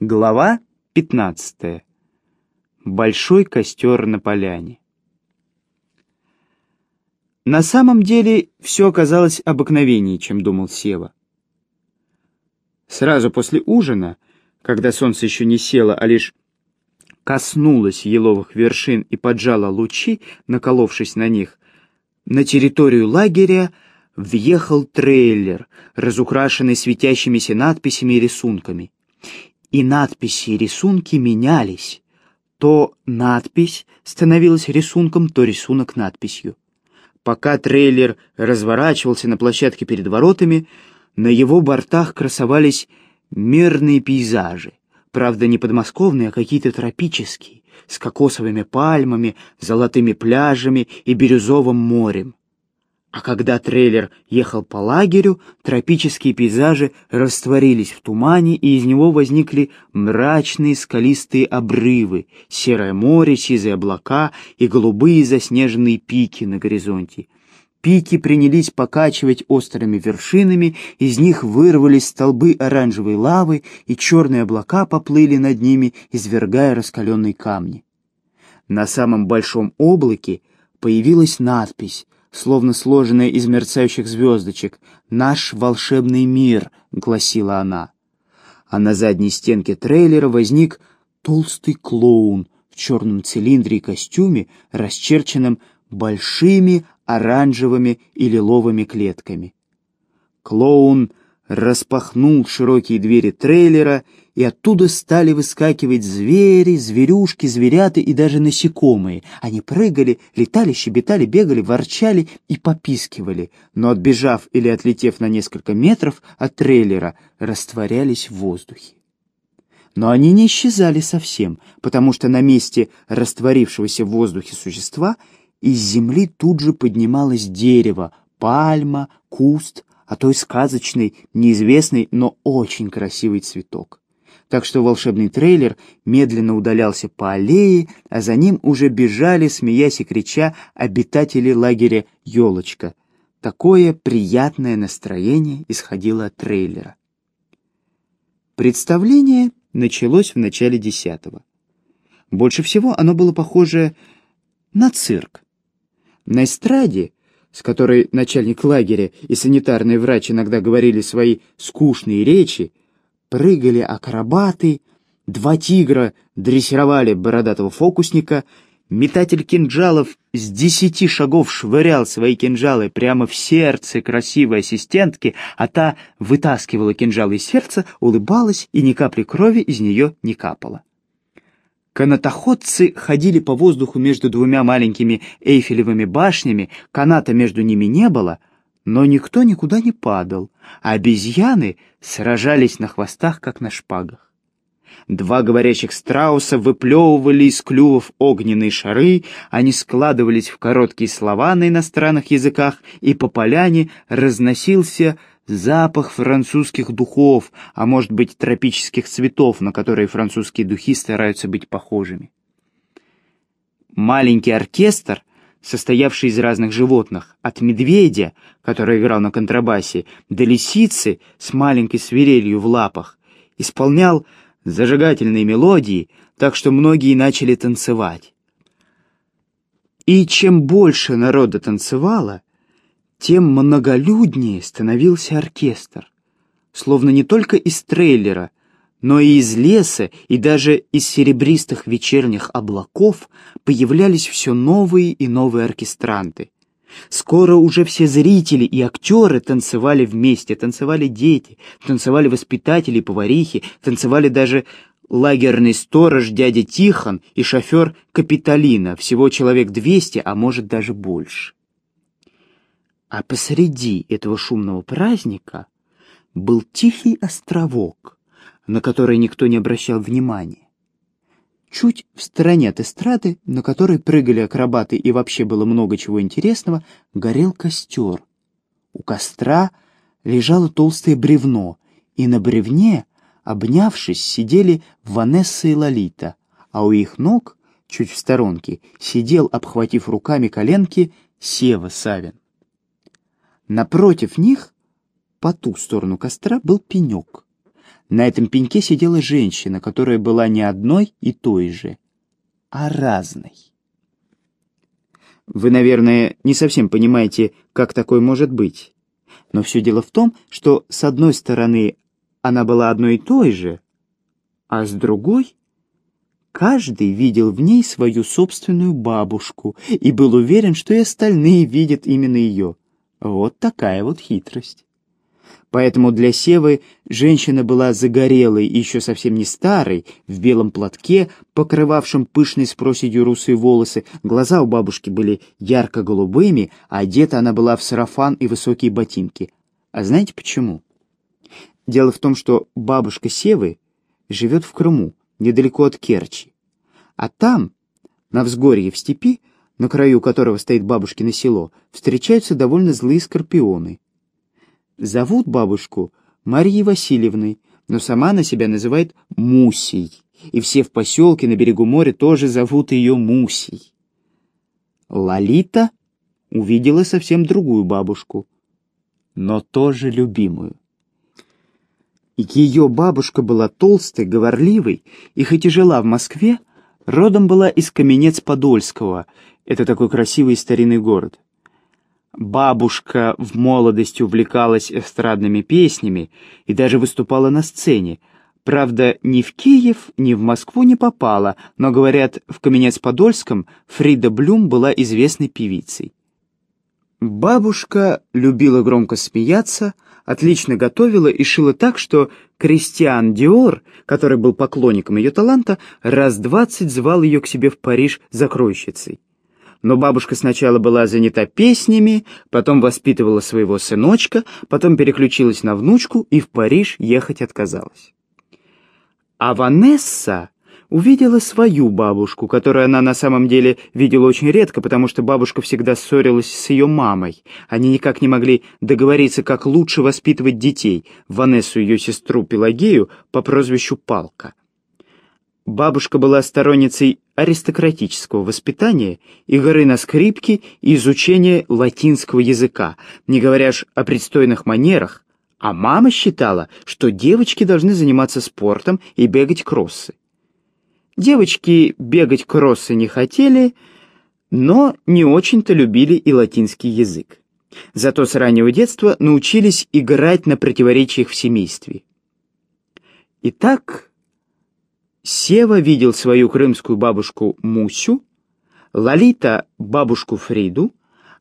Глава 15. Большой костер на поляне. На самом деле все оказалось обыкновеннее, чем думал Сева. Сразу после ужина, когда солнце еще не село, а лишь коснулось еловых вершин и поджало лучи, наколовшись на них, на территорию лагеря въехал трейлер, разукрашенный светящимися надписями и рисунками и надписи и рисунки менялись. То надпись становилась рисунком, то рисунок надписью. Пока трейлер разворачивался на площадке перед воротами, на его бортах красовались мирные пейзажи. Правда, не подмосковные, а какие-то тропические, с кокосовыми пальмами, золотыми пляжами и бирюзовым морем. А когда трейлер ехал по лагерю, тропические пейзажи растворились в тумане, и из него возникли мрачные скалистые обрывы, серое море, сизые облака и голубые заснеженные пики на горизонте. Пики принялись покачивать острыми вершинами, из них вырвались столбы оранжевой лавы, и черные облака поплыли над ними, извергая раскаленные камни. На самом большом облаке появилась надпись словно сложенная из мерцающих звездочек. «Наш волшебный мир», — гласила она. А на задней стенке трейлера возник толстый клоун в черном цилиндре и костюме, расчерченном большими оранжевыми и лиловыми клетками. Клоун распахнул широкие двери трейлера и оттуда стали выскакивать звери, зверюшки, зверята и даже насекомые. Они прыгали, летали, щебетали, бегали, ворчали и попискивали, но, отбежав или отлетев на несколько метров от трейлера, растворялись в воздухе. Но они не исчезали совсем, потому что на месте растворившегося в воздухе существа из земли тут же поднималось дерево, пальма, куст, а то и сказочный, неизвестный, но очень красивый цветок так что волшебный трейлер медленно удалялся по аллее, а за ним уже бежали, смеясь и крича, обитатели лагеря «Елочка». Такое приятное настроение исходило от трейлера. Представление началось в начале десятого. Больше всего оно было похоже на цирк. На эстраде, с которой начальник лагеря и санитарный врач иногда говорили свои скучные речи, прыгали акробаты, два тигра дрессировали бородатого фокусника, метатель кинжалов с десяти шагов швырял свои кинжалы прямо в сердце красивой ассистентки, а та вытаскивала кинжал из сердца, улыбалась, и ни капли крови из нее не капало. Канатоходцы ходили по воздуху между двумя маленькими эйфелевыми башнями, каната между ними не было — но никто никуда не падал, а обезьяны сражались на хвостах, как на шпагах. Два говорящих страуса выплевывали из клювов огненные шары, они складывались в короткие слова на иностранных языках, и по поляне разносился запах французских духов, а может быть тропических цветов, на которые французские духи стараются быть похожими. Маленький оркестр состоявший из разных животных, от медведя, который играл на контрабасе, до лисицы с маленькой свирелью в лапах, исполнял зажигательные мелодии, так что многие начали танцевать. И чем больше народа танцевало, тем многолюднее становился оркестр, словно не только из трейлера, но и из леса, и даже из серебристых вечерних облаков появлялись все новые и новые оркестранты. Скоро уже все зрители и актеры танцевали вместе, танцевали дети, танцевали воспитатели и поварихи, танцевали даже лагерный сторож дядя Тихон и шофер Капитолина, всего человек двести, а может даже больше. А посреди этого шумного праздника был тихий островок, на который никто не обращал внимания. Чуть в стороне от эстрады, на которой прыгали акробаты и вообще было много чего интересного, горел костер. У костра лежало толстое бревно, и на бревне, обнявшись, сидели Ванесса и Лолита, а у их ног, чуть в сторонке, сидел, обхватив руками коленки, Сева Савин. Напротив них, по ту сторону костра, был пенек. На этом пеньке сидела женщина, которая была не одной и той же, а разной. Вы, наверное, не совсем понимаете, как такое может быть. Но все дело в том, что с одной стороны она была одной и той же, а с другой каждый видел в ней свою собственную бабушку и был уверен, что и остальные видят именно ее. Вот такая вот хитрость. Поэтому для Севы женщина была загорелой и еще совсем не старой, в белом платке, покрывавшем пышной с проседью русые волосы. Глаза у бабушки были ярко-голубыми, а одета она была в сарафан и высокие ботинки. А знаете почему? Дело в том, что бабушка Севы живет в Крыму, недалеко от Керчи. А там, на взгорье в степи, на краю которого стоит бабушкино село, встречаются довольно злые скорпионы. Зовут бабушку Марией Васильевной, но сама она себя называет Мусей, и все в поселке на берегу моря тоже зовут ее Мусей. Лолита увидела совсем другую бабушку, но тоже любимую. Ее бабушка была толстой, говорливой, и хоть и жила в Москве, родом была из Каменец-Подольского, это такой красивый старинный город. Бабушка в молодости увлекалась эстрадными песнями и даже выступала на сцене. Правда, ни в Киев, ни в Москву не попала, но, говорят, в Каменец-Подольском Фрида Блюм была известной певицей. Бабушка любила громко смеяться, отлично готовила и шила так, что Кристиан Диор, который был поклонником ее таланта, раз двадцать звал ее к себе в Париж закройщицей но бабушка сначала была занята песнями, потом воспитывала своего сыночка, потом переключилась на внучку и в Париж ехать отказалась. А Ванесса увидела свою бабушку, которую она на самом деле видела очень редко, потому что бабушка всегда ссорилась с ее мамой. Они никак не могли договориться, как лучше воспитывать детей, Ванессу ее сестру Пелагею по прозвищу Палка. Бабушка была сторонницей аристократического воспитания, игры на скрипке и изучения латинского языка, не говоря ж о предстойных манерах, а мама считала, что девочки должны заниматься спортом и бегать кроссы. Девочки бегать кроссы не хотели, но не очень-то любили и латинский язык. Зато с раннего детства научились играть на противоречиях в семействе. Итак, Сева видел свою крымскую бабушку Мусю, Лолита — бабушку Фриду,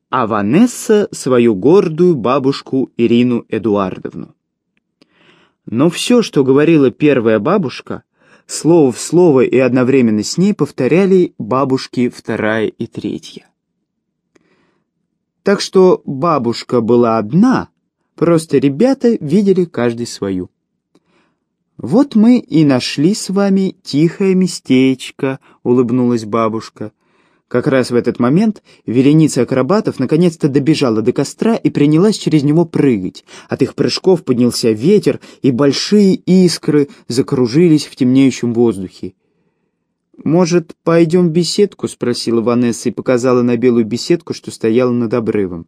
а Ванесса — свою гордую бабушку Ирину Эдуардовну. Но все, что говорила первая бабушка, слово в слово и одновременно с ней повторяли бабушки вторая и третья. Так что бабушка была одна, просто ребята видели каждый свою. «Вот мы и нашли с вами тихое местечко», — улыбнулась бабушка. Как раз в этот момент вереница акробатов наконец-то добежала до костра и принялась через него прыгать. От их прыжков поднялся ветер, и большие искры закружились в темнеющем воздухе. «Может, пойдем в беседку?» — спросила Ванесса и показала на белую беседку, что стояла над обрывом.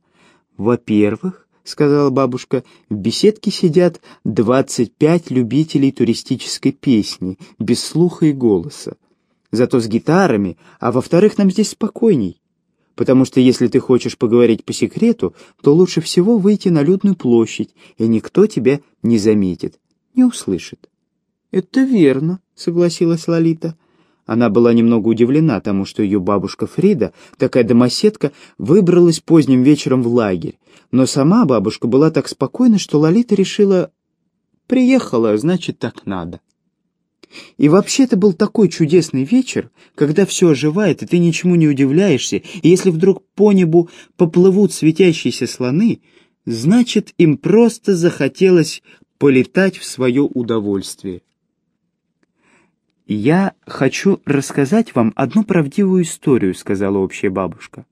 «Во-первых, — сказала бабушка, — в беседке сидят двадцать пять любителей туристической песни, без слуха и голоса. Зато с гитарами, а во-вторых, нам здесь спокойней. Потому что если ты хочешь поговорить по секрету, то лучше всего выйти на людную площадь, и никто тебя не заметит, не услышит. — Это верно, — согласилась Лолита. Она была немного удивлена тому, что ее бабушка Фрида, такая домоседка, выбралась поздним вечером в лагерь. Но сама бабушка была так спокойна, что Лолита решила «приехала, значит, так надо». И вообще это был такой чудесный вечер, когда все оживает, и ты ничему не удивляешься, и если вдруг по небу поплывут светящиеся слоны, значит, им просто захотелось полетать в свое удовольствие. «Я хочу рассказать вам одну правдивую историю», — сказала общая бабушка.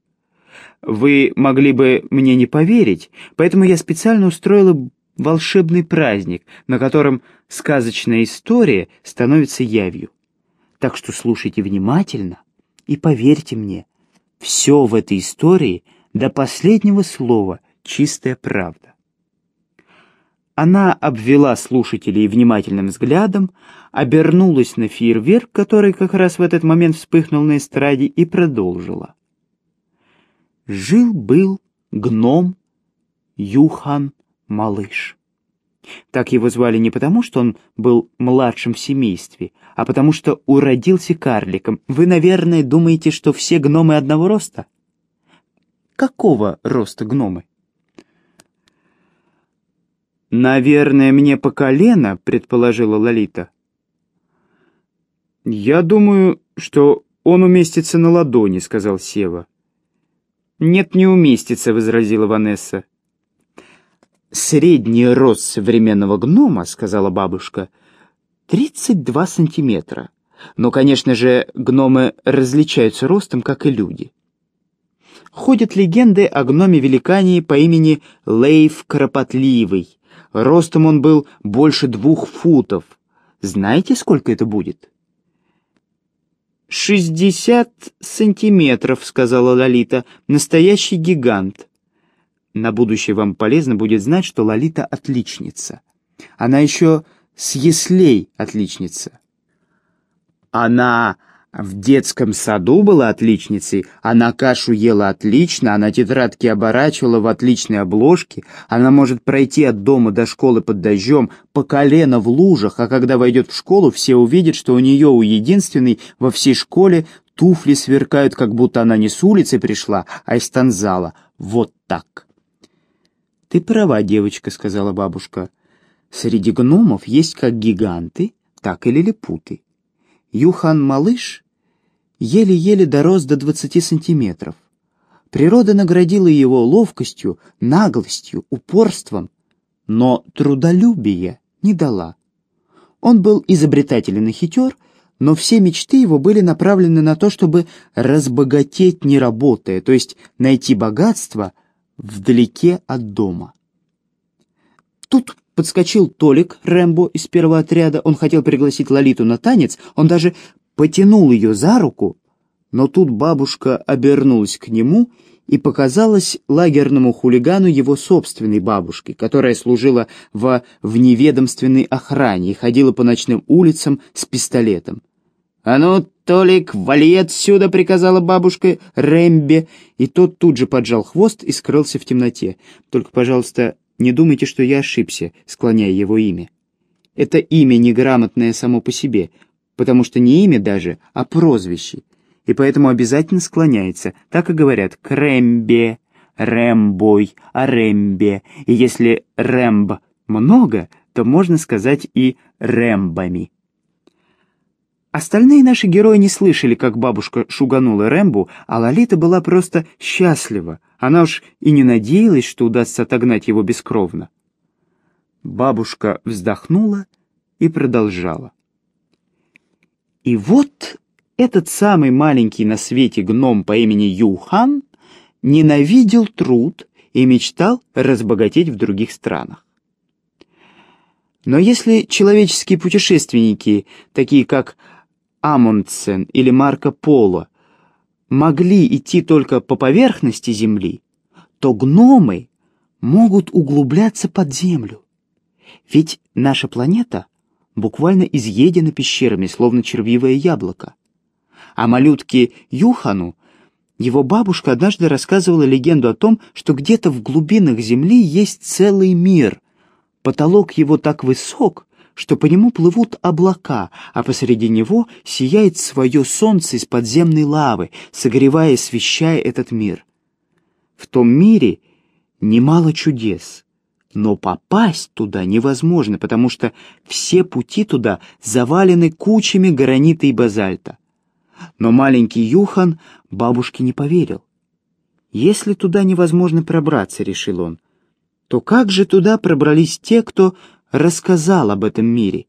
«Вы могли бы мне не поверить, поэтому я специально устроила волшебный праздник, на котором сказочная история становится явью. Так что слушайте внимательно и поверьте мне, все в этой истории до последнего слова чистая правда. Она обвела слушателей внимательным взглядом, обернулась на фейерверк, который как раз в этот момент вспыхнул на эстраде, и продолжила. Жил-был гном Юхан Малыш. Так его звали не потому, что он был младшим в семействе, а потому что уродился карликом. Вы, наверное, думаете, что все гномы одного роста? Какого роста гномы? «Наверное, мне по колено», — предположила Лолита. «Я думаю, что он уместится на ладони», — сказал Сева. «Нет, не уместится», — возразила Ванесса. «Средний рост современного гнома», — сказала бабушка, — «32 сантиметра. Но, конечно же, гномы различаются ростом, как и люди». Ходят легенды о гноме-великане по имени Лейв Кропотливый. Ростом он был больше двух футов. Знаете, сколько это будет? «Шестьдесят сантиметров», — сказала Лолита. «Настоящий гигант». На будущее вам полезно будет знать, что Лолита отличница. Она еще с яслей отличница. Она в детском саду была отличницей, она кашу ела отлично, она тетрадки оборачивала в отличной обложке, она может пройти от дома до школы под дождем по колено в лужах, а когда войдет в школу, все увидят, что у нее у единственной во всей школе туфли сверкают, как будто она не с улицы пришла, а из танзала. Вот так. «Ты права, девочка», — сказала бабушка. «Среди гномов есть как гиганты, так и лилипуты. Юхан-малыш еле-еле дорос до 20 сантиметров. Природа наградила его ловкостью, наглостью, упорством, но трудолюбия не дала. Он был изобретателен и хитер, но все мечты его были направлены на то, чтобы разбогатеть не работая, то есть найти богатство вдалеке от дома. Тут подскочил Толик Рэмбо из первого отряда, он хотел пригласить Лолиту на танец, он даже потянул ее за руку, но тут бабушка обернулась к нему и показалась лагерному хулигану его собственной бабушкой, которая служила во вневедомственной охране и ходила по ночным улицам с пистолетом. «А ну, Толик, вали отсюда!» — приказала бабушка Рэмбе, и тот тут же поджал хвост и скрылся в темноте. «Только, пожалуйста, не думайте, что я ошибся, склоняя его имя. Это имя неграмотное само по себе, потому что не имя даже, а прозвище, и поэтому обязательно склоняется. Так и говорят «крембе», «рэмбой», «арембе», и если «рэмб» много, то можно сказать и «рэмбами». Остальные наши герои не слышали, как бабушка шуганула Рэмбу, а Лолита была просто счастлива. Она уж и не надеялась, что удастся отогнать его бескровно. Бабушка вздохнула и продолжала. И вот этот самый маленький на свете гном по имени Юхан ненавидел труд и мечтал разбогатеть в других странах. Но если человеческие путешественники, такие как Амундсен или Марко Поло, могли идти только по поверхности Земли, то гномы могут углубляться под землю. Ведь наша планета буквально изъедено пещерами, словно червивое яблоко. А малютке Юхану его бабушка однажды рассказывала легенду о том, что где-то в глубинах земли есть целый мир. Потолок его так высок, что по нему плывут облака, а посреди него сияет свое солнце из подземной лавы, согревая и освещая этот мир. В том мире немало чудес — но попасть туда невозможно, потому что все пути туда завалены кучами гранита и базальта. Но маленький Юхан бабушке не поверил. Если туда невозможно пробраться, решил он, то как же туда пробрались те, кто рассказал об этом мире?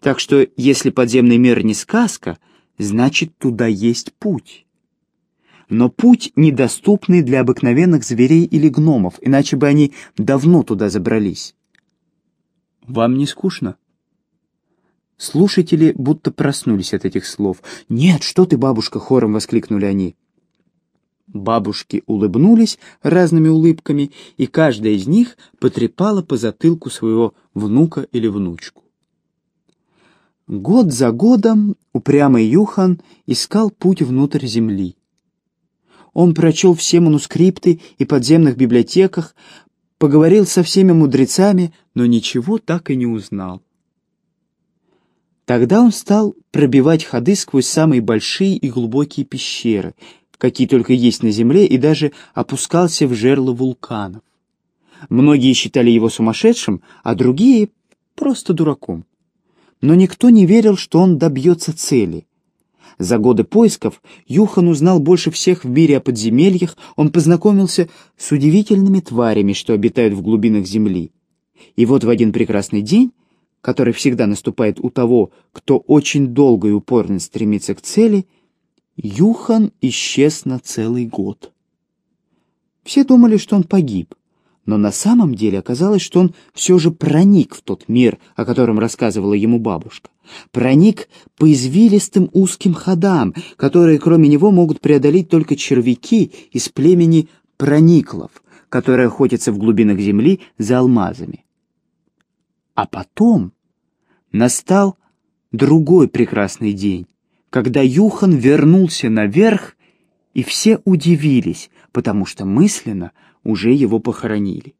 Так что если подземный мир не сказка, значит туда есть путь но путь недоступный для обыкновенных зверей или гномов, иначе бы они давно туда забрались. Вам не скучно? Слушатели будто проснулись от этих слов. «Нет, что ты, бабушка!» — хором воскликнули они. Бабушки улыбнулись разными улыбками, и каждая из них потрепала по затылку своего внука или внучку. Год за годом упрямый Юхан искал путь внутрь земли. Он прочел все манускрипты и подземных библиотеках, поговорил со всеми мудрецами, но ничего так и не узнал. Тогда он стал пробивать ходы сквозь самые большие и глубокие пещеры, какие только есть на Земле, и даже опускался в жерло вулканов. Многие считали его сумасшедшим, а другие — просто дураком. Но никто не верил, что он добьется цели. За годы поисков Юхан узнал больше всех в мире о подземельях, он познакомился с удивительными тварями, что обитают в глубинах Земли. И вот в один прекрасный день, который всегда наступает у того, кто очень долго и упорно стремится к цели, Юхан исчез на целый год. Все думали, что он погиб, но на самом деле оказалось, что он все же проник в тот мир, о котором рассказывала ему бабушка. Проник по извилистым узким ходам, которые кроме него могут преодолеть только червяки из племени прониклов, которые охотятся в глубинах земли за алмазами. А потом настал другой прекрасный день когда Юхан вернулся наверх, и все удивились, потому что мысленно уже его похоронили.